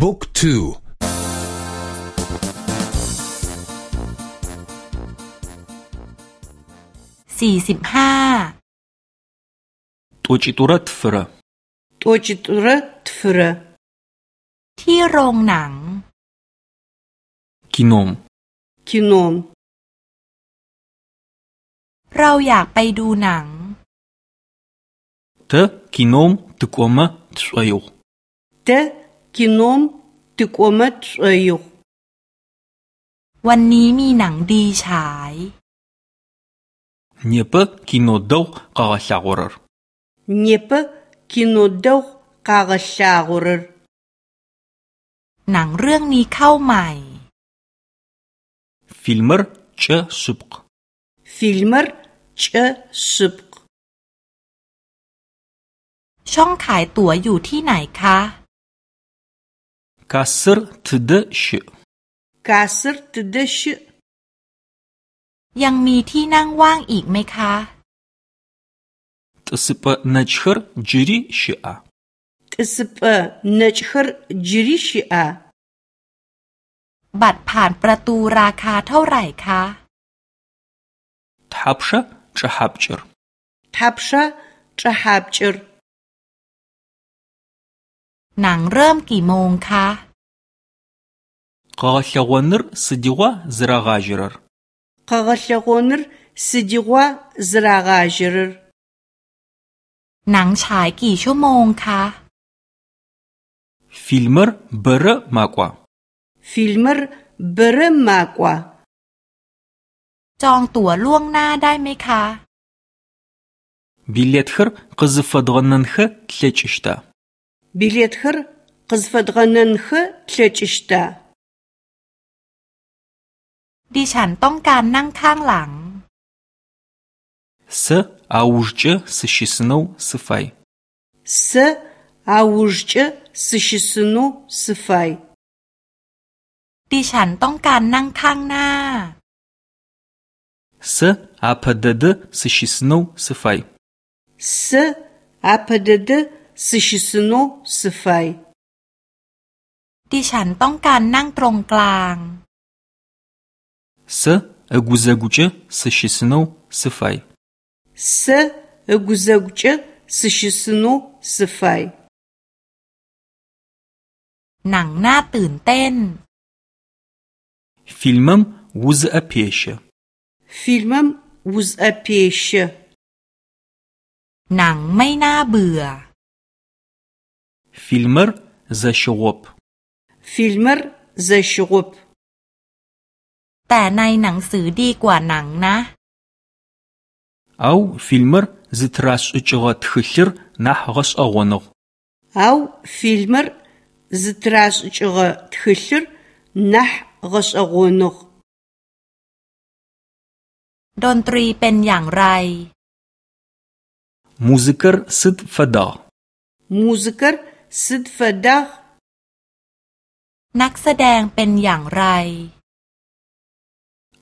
บุ๊กทูสี่สิบห้าตัวจิตุระทฟระตัวจิตุระทฟระที่โรงหนังกินอมกินอมเราอยากไปดูหนังเธอกินอมตุกวมะทสวยเธอกินอ มตุกวมะทสวยวันนี้มีหนังดีฉาย Непэ кино дэгъу къэгъэлъагъорэр. Непэ кино дэгъу къэгъэлъагъорэр. หนังเรื่องนี้เข้าใหม่ Фильмыр кӏэ шъыпкъ. Фильмыр кӏэ шъыпкъ. ช่องขายตั๋วอยู่ที่ไหนคะ Кассыр тыдэ щыӏ? Кассыр тыдэ щыӏ? ยังมีที่นั่งว่างอีกไหมคะตสปะนัชฮร์จิริชิอาตสปะนัชฮร์จิริชิอาบัตรผ่านประตูราคาเท่าไหร่คะทับชะจะฮับจร์ทับชะจะฮับจร์หนังเริ่มกี่โมงคะ กาลวันร์สดิวะซรากาจร์ къэгъэлъэгъоныр сыдигъуа зырагъажьэрэр? หนังฉายกี่ชั่วโมงคะ Фильмыр бэрэ макӏуа? Фильмыр бэрэ макӏуа? จองตั๋วล่วงหน้าได้ไหมคะ Билетхэр къызыфэдгъэнэнхэ плъэкӏыщта? Билетхэр къызыфэдгъэнэнхэ плъэкӏыщта? ดิฉันต้องการนั่งข้างหลัง Să aujce sășisnău să fai. Să aujce sășisnău să fai. ดิฉันต้องการนั่งข้างหน้า Să apădădă sășisnău să fai. Să apădădă sășisnău să fai. ดิฉันต้องการนั่งตรงกลาง Сэ ыгузэгукӏэ сыщысынэу сыфай. Сэ ыгузэгукӏэ сыщысынэу сыфай. หนังน่าตื่นเต้น Фильмым узыӏэпещэ. Фильмым узыӏэпещэ. หนังไม่น่าเบื่อ Фильмыр зэщыгъоп. Фильмыр зэщыгъоп. แต่ในหนังสือดีกว่าหนังนะเอาฟิลมร์ซิตรัสอุจวัตขลิรนะฮกสอวนกเอาฟิลมร์ซิตรัสอุจวัตขลิรนะฮกสอวนกดนตรีเป็นอย่างไรมูสิกร์สิดฟดามูสิกร์สิดฟดานักแสดงเป็นอย่างไร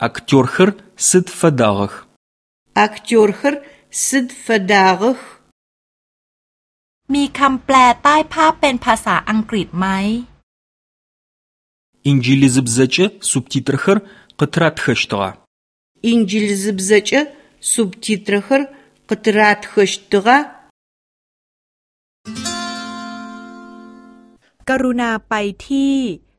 Актёрхэр сыд фэдагъэх? Актёрхэр сыд фэдагъэх? มีคำแปลใต้ภาพเป็นภาษาอังกฤษไหม Инджылызыбзэкӏэ субтитрхэр къытратхэщтыгъа? Инджылызыбзэкӏэ субтитрхэр къытратхэщтыгъа? กรุณาไปที่